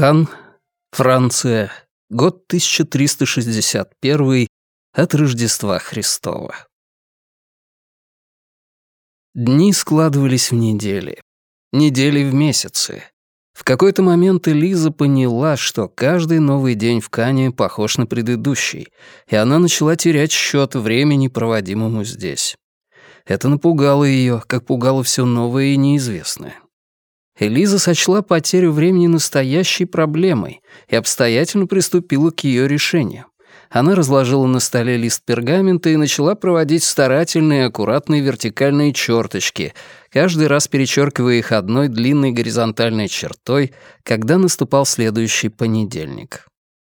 Кан, Франция, год 1361 от Рождества Христова. Дни складывались в недели, недели в месяцы. В какой-то момент Элиза поняла, что каждый новый день в Кане похож на предыдущий, и она начала терять счет времени, проводимому здесь. Это напугало ее, как пугало все новое и неизвестное. Элиза сочла потерю времени настоящей проблемой и обстоятельно приступила к ее решению. Она разложила на столе лист пергамента и начала проводить старательные аккуратные вертикальные черточки, каждый раз перечеркивая их одной длинной горизонтальной чертой, когда наступал следующий понедельник.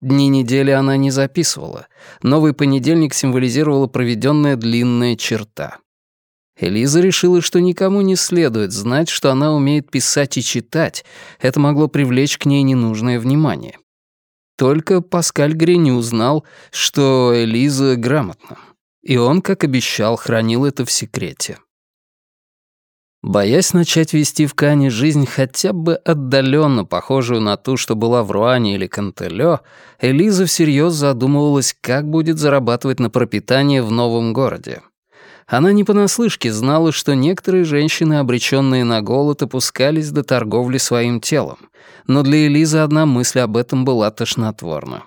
Дни недели она не записывала. Новый понедельник символизировала проведенная длинная черта. Элиза решила, что никому не следует знать, что она умеет писать и читать. Это могло привлечь к ней ненужное внимание. Только Паскаль Греню узнал, что Элиза грамотна. И он, как обещал, хранил это в секрете. Боясь начать вести в Кане жизнь хотя бы отдаленно похожую на ту, что была в Руане или Кантелё, Элиза всерьез задумывалась, как будет зарабатывать на пропитание в новом городе. Она не понаслышке знала, что некоторые женщины, обреченные на голод, опускались до торговли своим телом. Но для Элизы одна мысль об этом была тошнотворна.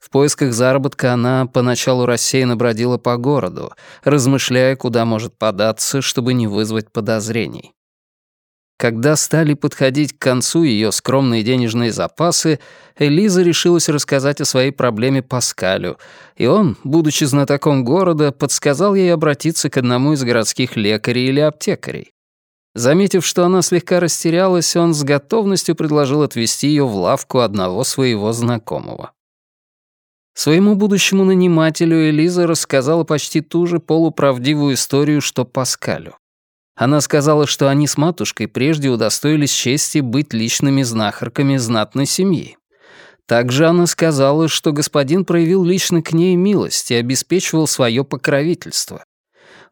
В поисках заработка она поначалу рассеянно бродила по городу, размышляя, куда может податься, чтобы не вызвать подозрений. Когда стали подходить к концу ее скромные денежные запасы, Элиза решилась рассказать о своей проблеме Паскалю, и он, будучи знатоком города, подсказал ей обратиться к одному из городских лекарей или аптекарей. Заметив, что она слегка растерялась, он с готовностью предложил отвезти ее в лавку одного своего знакомого. Своему будущему нанимателю Элиза рассказала почти ту же полуправдивую историю, что Паскалю. Она сказала, что они с матушкой прежде удостоились чести быть личными знахарками знатной семьи. Также она сказала, что господин проявил лично к ней милость и обеспечивал свое покровительство.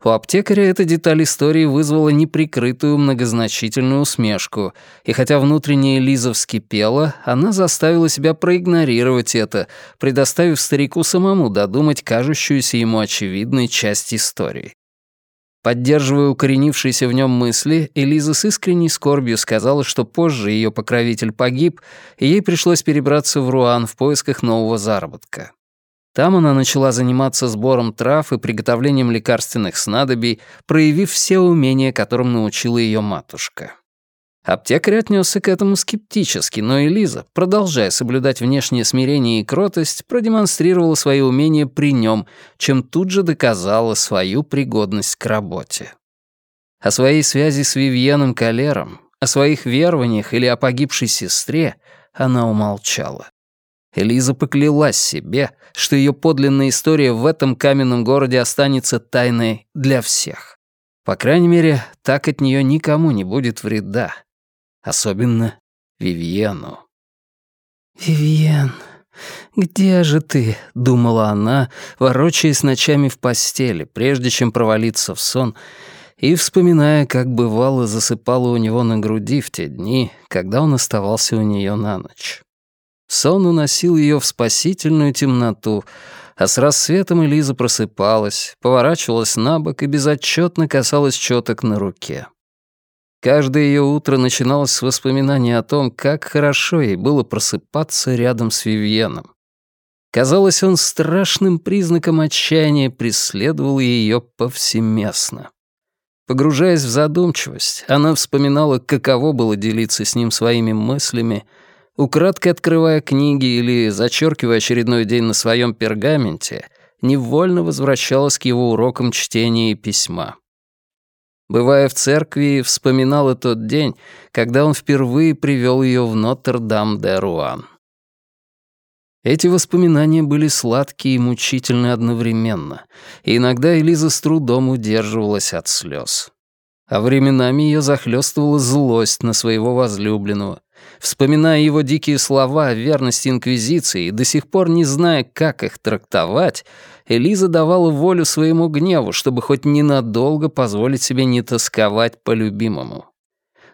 У аптекаря эта деталь истории вызвала неприкрытую многозначительную усмешку, и хотя внутренняя Лиза вскипела, она заставила себя проигнорировать это, предоставив старику самому додумать кажущуюся ему очевидной часть истории. Поддерживая укоренившиеся в нем мысли, Элиза с искренней скорбью сказала, что позже ее покровитель погиб, и ей пришлось перебраться в Руан в поисках нового заработка. Там она начала заниматься сбором трав и приготовлением лекарственных снадобий, проявив все умения, которым научила ее матушка. Аптекарь отнесся к этому скептически, но Элиза, продолжая соблюдать внешнее смирение и кротость, продемонстрировала свои умения при нем, чем тут же доказала свою пригодность к работе. О своей связи с Вивьеном Калером, о своих верованиях или о погибшей сестре она умолчала. Элиза поклялась себе, что ее подлинная история в этом каменном городе останется тайной для всех. По крайней мере, так от нее никому не будет вреда. Особенно Вивьену. «Вивьен, где же ты?» — думала она, ворочаясь ночами в постели, прежде чем провалиться в сон, и вспоминая, как бывало засыпала у него на груди в те дни, когда он оставался у нее на ночь. Сон уносил ее в спасительную темноту, а с рассветом Элиза просыпалась, поворачивалась на бок и безотчетно касалась четок на руке. Каждое ее утро начиналось с воспоминания о том, как хорошо ей было просыпаться рядом с Вивьеном. Казалось, он страшным признаком отчаяния преследовал ее повсеместно. Погружаясь в задумчивость, она вспоминала, каково было делиться с ним своими мыслями, украдкой открывая книги или зачеркивая очередной день на своем пергаменте, невольно возвращалась к его урокам чтения и письма. Бывая в церкви, вспоминала тот день, когда он впервые привел ее в Нотр-Дам-де-Руан. Эти воспоминания были сладкие и мучительны одновременно, и иногда Элиза с трудом удерживалась от слез. А временами ее захлестывала злость на своего возлюбленного. Вспоминая его дикие слова о верности Инквизиции и до сих пор не зная, как их трактовать, Элиза давала волю своему гневу, чтобы хоть ненадолго позволить себе не тосковать по любимому.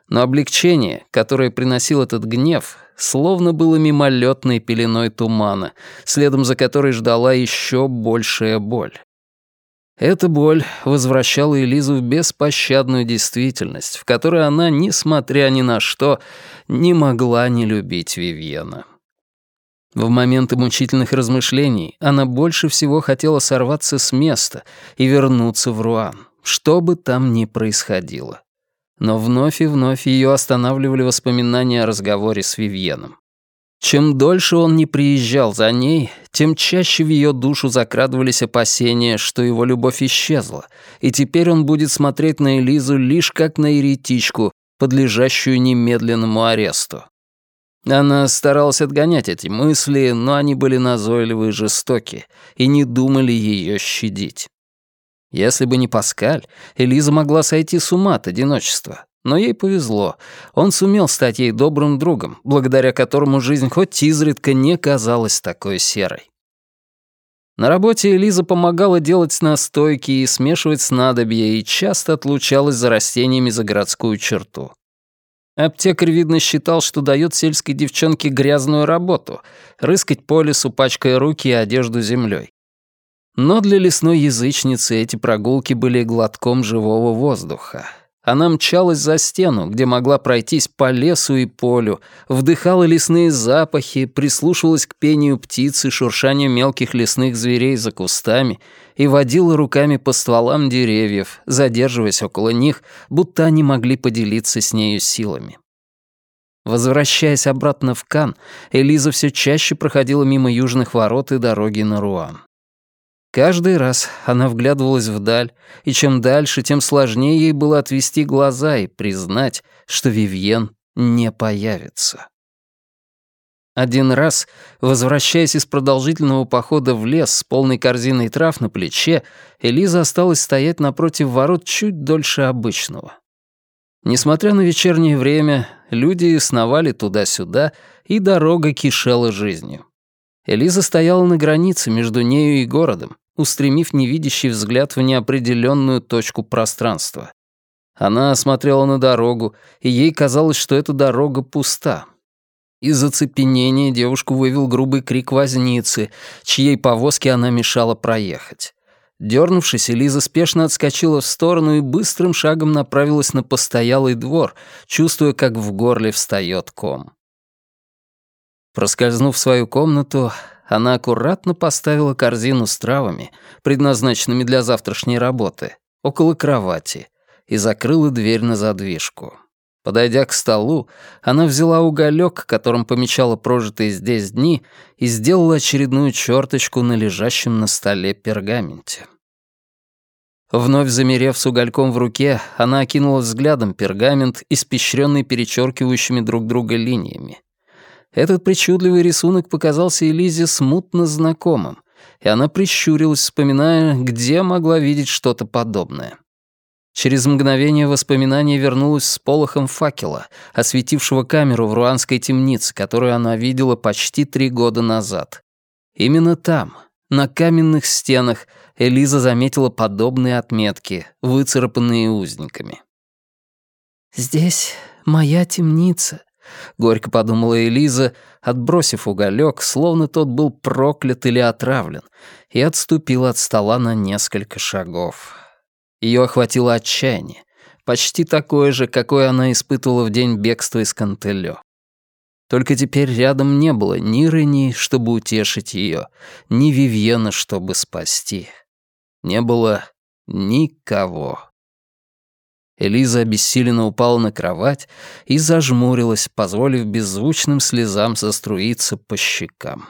Но облегчение, которое приносил этот гнев, словно было мимолетной пеленой тумана, следом за которой ждала еще большая боль. Эта боль возвращала Элизу в беспощадную действительность, в которой она, несмотря ни на что, не могла не любить Вивьена. В моменты мучительных размышлений она больше всего хотела сорваться с места и вернуться в Руан, что бы там ни происходило. Но вновь и вновь ее останавливали воспоминания о разговоре с Вивьеном. Чем дольше он не приезжал за ней, тем чаще в ее душу закрадывались опасения, что его любовь исчезла, и теперь он будет смотреть на Элизу лишь как на еретичку, подлежащую немедленному аресту. Она старалась отгонять эти мысли, но они были назойливы и жестоки, и не думали ее щадить. Если бы не Паскаль, Элиза могла сойти с ума от одиночества. Но ей повезло. Он сумел стать ей добрым другом, благодаря которому жизнь хоть изредка не казалась такой серой. На работе Элиза помогала делать настойки и смешивать снадобья и часто отлучалась за растениями за городскую черту. Аптекарь, видно, считал, что дает сельской девчонке грязную работу — рыскать по лесу, пачкая руки и одежду землей. Но для лесной язычницы эти прогулки были глотком живого воздуха. Она мчалась за стену, где могла пройтись по лесу и полю, вдыхала лесные запахи, прислушивалась к пению птиц и шуршанию мелких лесных зверей за кустами и водила руками по стволам деревьев, задерживаясь около них, будто они могли поделиться с нею силами. Возвращаясь обратно в Кан, Элиза все чаще проходила мимо южных ворот и дороги на Руан. Каждый раз она вглядывалась вдаль, и чем дальше, тем сложнее ей было отвести глаза и признать, что Вивьен не появится. Один раз, возвращаясь из продолжительного похода в лес с полной корзиной трав на плече, Элиза осталась стоять напротив ворот чуть дольше обычного. Несмотря на вечернее время, люди сновали туда-сюда, и дорога кишела жизнью. Элиза стояла на границе между нею и городом, устремив невидящий взгляд в неопределенную точку пространства. Она смотрела на дорогу, и ей казалось, что эта дорога пуста. Из оцепенения девушку вывел грубый крик возницы, чьей повозке она мешала проехать. Дернувшись, Элиза спешно отскочила в сторону и быстрым шагом направилась на постоялый двор, чувствуя, как в горле встает ком. Проскользнув в свою комнату, она аккуратно поставила корзину с травами, предназначенными для завтрашней работы, около кровати и закрыла дверь на задвижку. Подойдя к столу, она взяла уголек, которым помечала прожитые здесь дни, и сделала очередную черточку на лежащем на столе пергаменте. Вновь замерев с угольком в руке, она окинула взглядом пергамент, испещренный перечеркивающими друг друга линиями. Этот причудливый рисунок показался Элизе смутно знакомым, и она прищурилась, вспоминая, где могла видеть что-то подобное. Через мгновение воспоминание вернулось с полохом факела, осветившего камеру в руанской темнице, которую она видела почти три года назад. Именно там, на каменных стенах, Элиза заметила подобные отметки, выцарапанные узниками. «Здесь моя темница», — горько подумала Элиза, отбросив уголек, словно тот был проклят или отравлен, и отступила от стола на несколько шагов. Ее охватило отчаяние, почти такое же, какое она испытывала в день бегства из Кантелё. Только теперь рядом не было ни Рени, чтобы утешить ее, ни Вивьена, чтобы спасти. Не было никого. Элиза обессиленно упала на кровать и зажмурилась, позволив беззвучным слезам заструиться по щекам.